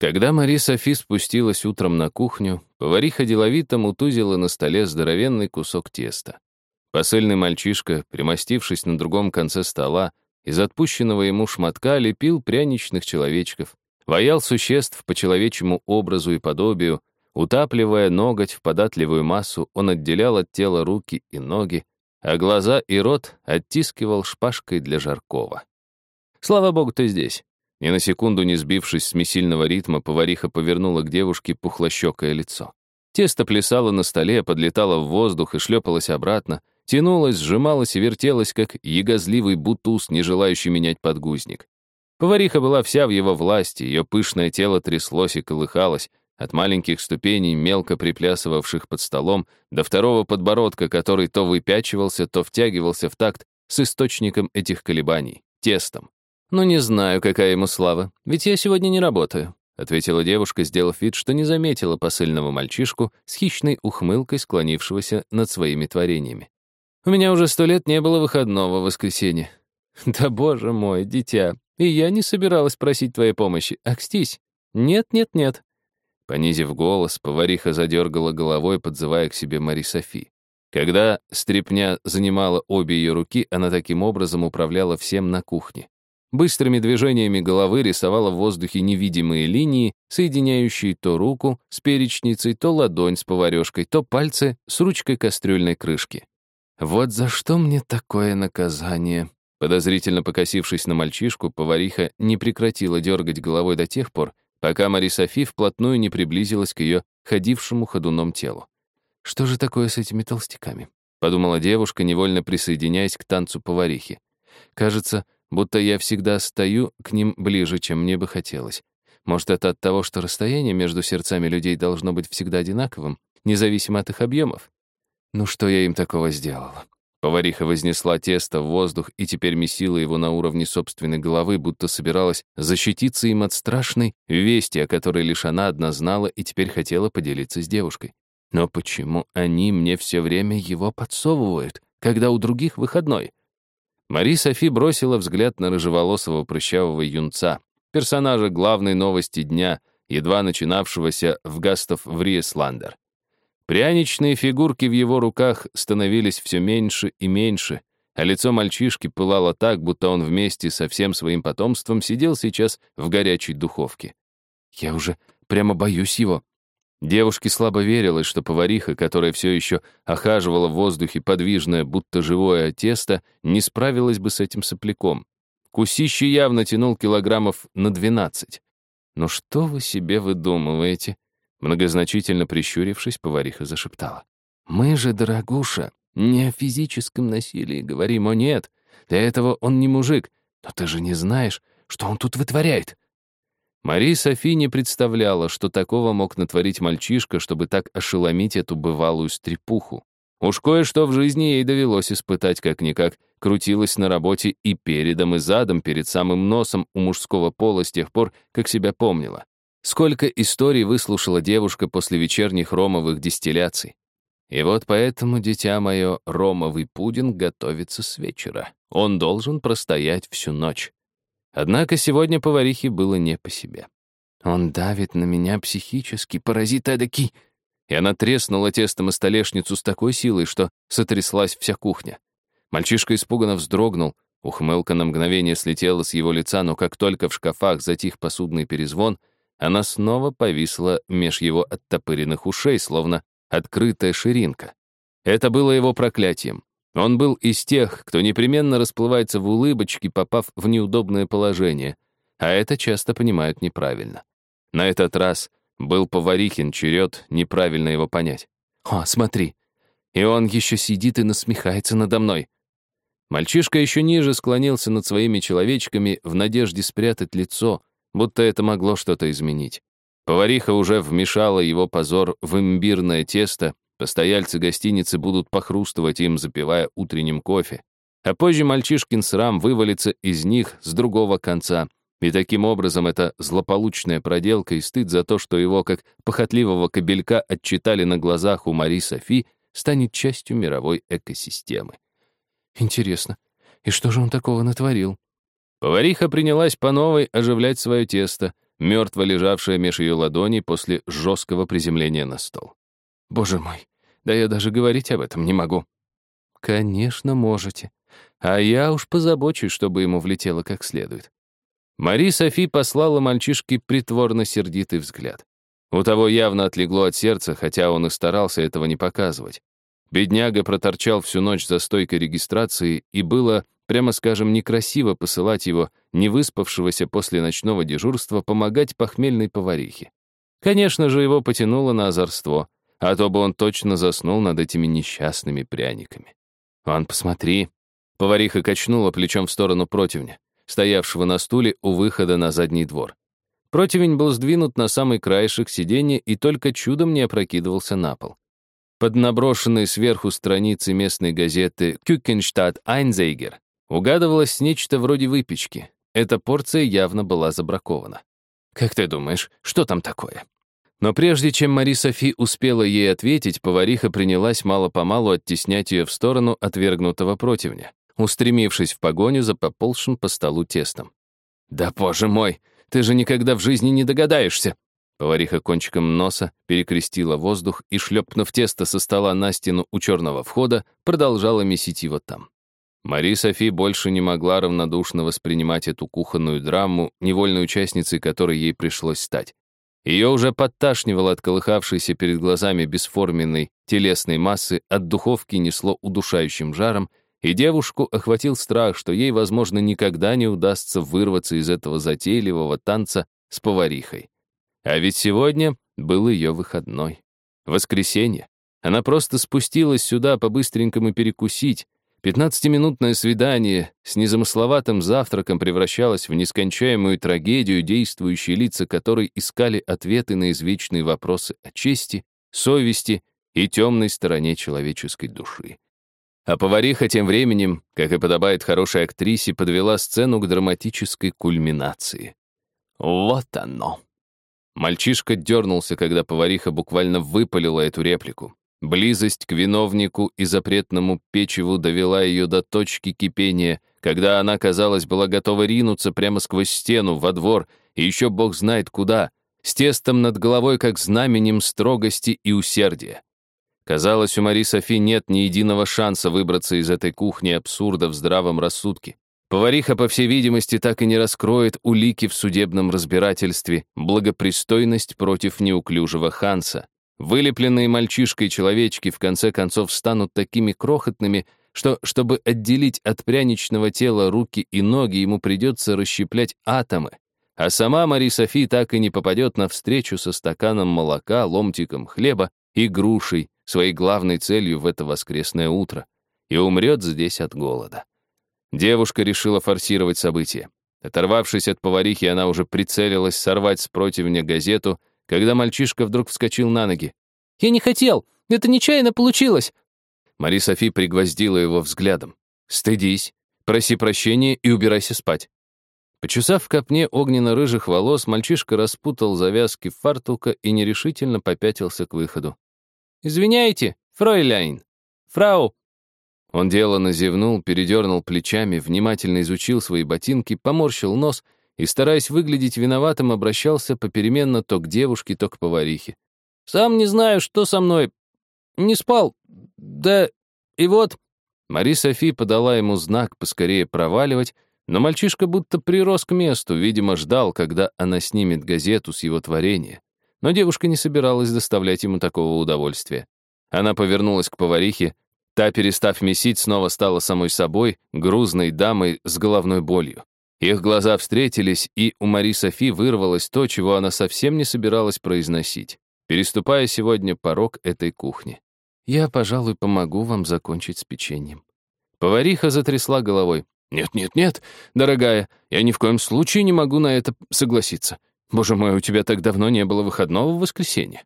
Когда Мари Софи спустилась утром на кухню, повариха деловито мутузила на столе здоровенный кусок теста. Посыльный мальчишка, примостившись на другом конце стола, из отпущенного ему шматка лепил пряничных человечков, ваял существ по человечьему образу и подобию, утапливая ноготь в податливую массу, он отделял от тела руки и ноги, а глаза и рот оттискивал шпажкой для жаркого. «Слава богу, ты здесь!» Ни на секунду не сбившись с месильного ритма, повариха повернула к девушке пухлощекое лицо. Тесто плясало на столе, подлетало в воздух и шлепалось обратно, тянулось, сжималось и вертелось, как ягозливый бутуз, не желающий менять подгузник. Повариха была вся в его власти, ее пышное тело тряслось и колыхалось, от маленьких ступеней, мелко приплясывавших под столом, до второго подбородка, который то выпячивался, то втягивался в такт с источником этих колебаний — тестом. «Ну, не знаю, какая ему слава, ведь я сегодня не работаю», ответила девушка, сделав вид, что не заметила посыльного мальчишку с хищной ухмылкой, склонившегося над своими творениями. «У меня уже сто лет не было выходного в воскресенье». «Да, боже мой, дитя, и я не собиралась просить твоей помощи. Акстись. Нет, нет, нет». Понизив голос, повариха задергала головой, подзывая к себе Мари Софи. Когда стрепня занимала обе ее руки, она таким образом управляла всем на кухне. Быстрыми движениями головы рисовала в воздухе невидимые линии, соединяющие то руку с перечницей, то ладонь с поварешкой, то пальцы с ручкой кастрюльной крышки. «Вот за что мне такое наказание?» Подозрительно покосившись на мальчишку, повариха не прекратила дергать головой до тех пор, пока Мари Софи вплотную не приблизилась к ее ходившему ходуном телу. «Что же такое с этими толстяками?» — подумала девушка, невольно присоединяясь к танцу поварихи. «Кажется, будто я всегда стою к ним ближе, чем мне бы хотелось. Может, это от того, что расстояние между сердцами людей должно быть всегда одинаковым, независимо от их объемов? Ну что я им такого сделала? Повариха вознесла тесто в воздух и теперь месила его на уровне собственной головы, будто собиралась защититься им от страшной вести, о которой лишь она одна знала и теперь хотела поделиться с девушкой. Но почему они мне все время его подсовывают, когда у других выходной? Мари Софи бросила взгляд на рыжеволосого прыщавого юнца, персонажа главной новости дня, едва начинавшегося в Гастов Вриесландер. Пряничные фигурки в его руках становились все меньше и меньше, а лицо мальчишки пылало так, будто он вместе со всем своим потомством сидел сейчас в горячей духовке. «Я уже прямо боюсь его», Девушке слабо верилось, что повариха, которая все еще охаживала в воздухе подвижное, будто живое тесто, не справилась бы с этим сопляком. Кусище явно тянул килограммов на двенадцать. «Ну что вы себе выдумываете?» Многозначительно прищурившись, повариха зашептала. «Мы же, дорогуша, не о физическом насилии говорим, о нет. Для этого он не мужик. Но ты же не знаешь, что он тут вытворяет. Мария Софи не представляла, что такого мог натворить мальчишка, чтобы так ошеломить эту бывалую стрепуху. Уж кое-что в жизни ей довелось испытать как-никак, крутилась на работе и передом, и задом, перед самым носом у мужского пола с тех пор, как себя помнила. Сколько историй выслушала девушка после вечерних ромовых дистилляций. И вот поэтому, дитя мое, ромовый пудинг готовится с вечера. Он должен простоять всю ночь. Однако сегодня поварихе было не по себе. «Он давит на меня психически, паразит эдакий!» И она треснула тестом и столешницу с такой силой, что сотряслась вся кухня. Мальчишка испуганно вздрогнул, ухмылка на мгновение слетела с его лица, но как только в шкафах затих посудный перезвон, она снова повисла меж его оттопыренных ушей, словно открытая ширинка. Это было его проклятием. Он был из тех, кто непременно расплывается в улыбочке, попав в неудобное положение, а это часто понимают неправильно. На этот раз был поварихин черед неправильно его понять. «О, смотри! И он еще сидит и насмехается надо мной!» Мальчишка еще ниже склонился над своими человечками в надежде спрятать лицо, будто это могло что-то изменить. Повариха уже вмешала его позор в имбирное тесто, Постояльцы гостиницы будут похрустывать им, запивая утренним кофе. А позже мальчишкин срам вывалится из них с другого конца. И таким образом эта злополучная проделка и стыд за то, что его, как похотливого кобелька, отчитали на глазах у Мари Софи, станет частью мировой экосистемы. Интересно, и что же он такого натворил? Повариха принялась по новой оживлять свое тесто, мертво лежавшая меж ее ладоней после жесткого приземления на стол. «Боже мой, да я даже говорить об этом не могу». «Конечно, можете. А я уж позабочусь, чтобы ему влетело как следует». Мари Софи послала мальчишке притворно сердитый взгляд. У того явно отлегло от сердца, хотя он и старался этого не показывать. Бедняга проторчал всю ночь за стойкой регистрации, и было, прямо скажем, некрасиво посылать его, не выспавшегося после ночного дежурства, помогать похмельной поварихе. Конечно же, его потянуло на озорство, а то бы он точно заснул над этими несчастными пряниками. «Ван, посмотри!» Повариха качнула плечом в сторону противня, стоявшего на стуле у выхода на задний двор. Противень был сдвинут на самый краешек сиденья и только чудом не опрокидывался на пол. Под наброшенной сверху страницы местной газеты «Кюкенштадт Айнзейгер» угадывалось нечто вроде выпечки. Эта порция явно была забракована. «Как ты думаешь, что там такое?» Но прежде чем Мари Софи успела ей ответить, повариха принялась мало-помалу оттеснять ее в сторону отвергнутого противня, устремившись в погоню за поползшим по столу тестом. «Да, боже мой, ты же никогда в жизни не догадаешься!» Повариха кончиком носа перекрестила воздух и, шлепнув тесто со стола на стену у черного входа, продолжала месить его там. Мари Софи больше не могла равнодушно воспринимать эту кухонную драму, невольной участницей которой ей пришлось стать. Ее уже подташнивало от колыхавшейся перед глазами бесформенной телесной массы, от духовки несло удушающим жаром, и девушку охватил страх, что ей, возможно, никогда не удастся вырваться из этого затейливого танца с поварихой. А ведь сегодня был ее выходной. Воскресенье. Она просто спустилась сюда по-быстренькому перекусить. Пятнадцатиминутное свидание с незамысловатым завтраком превращалось в нескончаемую трагедию, действующие лица которой искали ответы на извечные вопросы о чести, совести и темной стороне человеческой души. А повариха тем временем, как и подобает хорошей актрисе, подвела сцену к драматической кульминации. Вот оно. Мальчишка дернулся, когда повариха буквально выпалила эту реплику. Близость к виновнику и запретному печеву довела ее до точки кипения, когда она, казалось, была готова ринуться прямо сквозь стену, во двор, и еще бог знает куда, с тестом над головой, как знаменем строгости и усердия. Казалось, у Мари Софи нет ни единого шанса выбраться из этой кухни абсурда в здравом рассудке. Повариха, по всей видимости, так и не раскроет улики в судебном разбирательстве, благопристойность против неуклюжего Ханса. Вылепленные мальчишкой человечки в конце концов станут такими крохотными, что, чтобы отделить от пряничного тела руки и ноги, ему придется расщеплять атомы. А сама Мари Софи так и не попадет на встречу со стаканом молока, ломтиком хлеба и грушей, своей главной целью в это воскресное утро, и умрет здесь от голода. Девушка решила форсировать события. Оторвавшись от поварихи, она уже прицелилась сорвать с противня газету, когда мальчишка вдруг вскочил на ноги. «Я не хотел! Это нечаянно получилось!» Мари Софи пригвоздила его взглядом. «Стыдись, проси прощения и убирайся спать». Почесав в копне огненно-рыжих волос, мальчишка распутал завязки фартука и нерешительно попятился к выходу. «Извиняйте, фройляйн! Фрау, он деланно зевнул, передернул плечами, внимательно изучил свои ботинки, поморщил нос и, стараясь выглядеть виноватым, обращался попеременно то к девушке, то к поварихе. «Сам не знаю, что со мной. Не спал. Да и вот...» Мари Софи подала ему знак поскорее проваливать, но мальчишка будто прирос к месту, видимо, ждал, когда она снимет газету с его творения. Но девушка не собиралась доставлять ему такого удовольствия. Она повернулась к поварихе, Та, перестав месить, снова стала самой собой, грузной дамой с головной болью. Их глаза встретились, и у Мари Софи вырвалось то, чего она совсем не собиралась произносить, переступая сегодня порог этой кухни. «Я, пожалуй, помогу вам закончить с печеньем». Повариха затрясла головой. «Нет-нет-нет, дорогая, я ни в коем случае не могу на это согласиться. Боже мой, у тебя так давно не было выходного в воскресенье».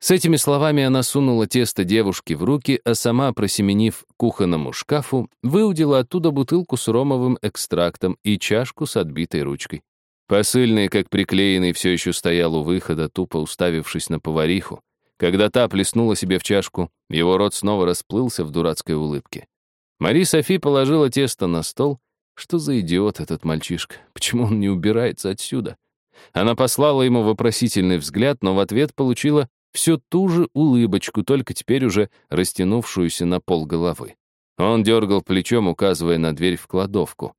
С этими словами она сунула тесто девушке в руки, а сама, просеменив кухонному шкафу, выудила оттуда бутылку с ромовым экстрактом и чашку с отбитой ручкой. Посыльный, как приклеенный, все еще стоял у выхода, тупо уставившись на повариху. Когда та плеснула себе в чашку, его рот снова расплылся в дурацкой улыбке. Мари Софи положила тесто на стол. Что за идиот этот мальчишка? Почему он не убирается отсюда? Она послала ему вопросительный взгляд, но в ответ получила всю ту же улыбочку, только теперь уже растянувшуюся на пол головы. Он дергал плечом, указывая на дверь в кладовку.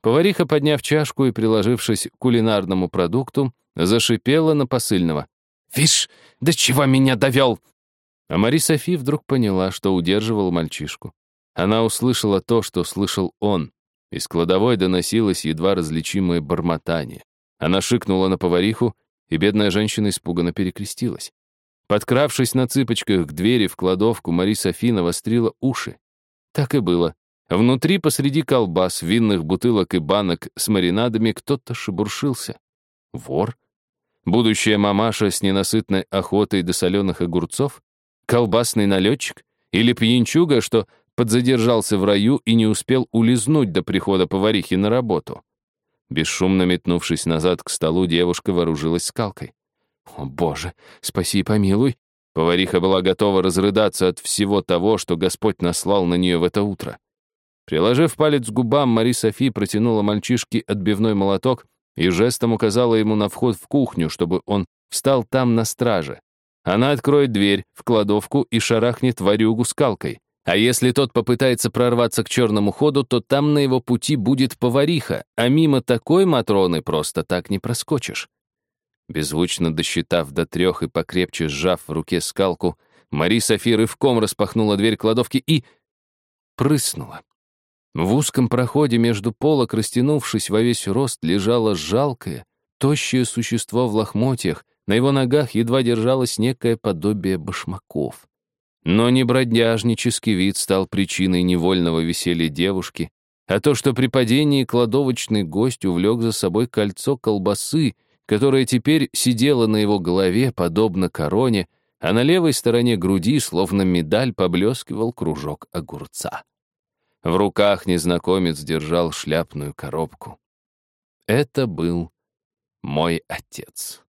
Повариха, подняв чашку и приложившись к кулинарному продукту, зашипела на посыльного. «Вишь, до чего меня довел!» А Мари Софи вдруг поняла, что удерживал мальчишку. Она услышала то, что слышал он. Из кладовой доносилось едва различимое бормотание. Она шикнула на повариху, и бедная женщина испуганно перекрестилась. Подкравшись на цыпочках к двери в кладовку, Мари Софи навострила уши. Так и было. Внутри, посреди колбас, винных бутылок и банок с маринадами кто-то шебуршился. Вор? Будущая мамаша с ненасытной охотой до соленых огурцов? Колбасный налетчик? Или пьянчуга, что подзадержался в раю и не успел улизнуть до прихода поварихи на работу? Бесшумно метнувшись назад к столу, девушка вооружилась скалкой. «О, Боже, спаси и помилуй!» Повариха была готова разрыдаться от всего того, что Господь наслал на нее в это утро. Приложив палец к губам, Мари Софи протянула мальчишке отбивной молоток и жестом указала ему на вход в кухню, чтобы он встал там на страже. Она откроет дверь в кладовку и шарахнет варюгу скалкой. А если тот попытается прорваться к черному ходу, то там на его пути будет повариха, а мимо такой Матроны просто так не проскочишь. Беззвучно досчитав до трех и покрепче сжав в руке скалку, Мари Софи рывком распахнула дверь кладовки и... прыснула. В узком проходе между полок, растянувшись во весь рост, лежало жалкое, тощее существо в лохмотьях, на его ногах едва держалось некое подобие башмаков. Но не бродяжнический вид стал причиной невольного веселья девушки, а то, что при падении кладовочный гость увлек за собой кольцо колбасы, которое теперь сидело на его голове, подобно короне, а на левой стороне груди, словно медаль, поблескивал кружок огурца. В руках незнакомец держал шляпную коробку. Это был мой отец.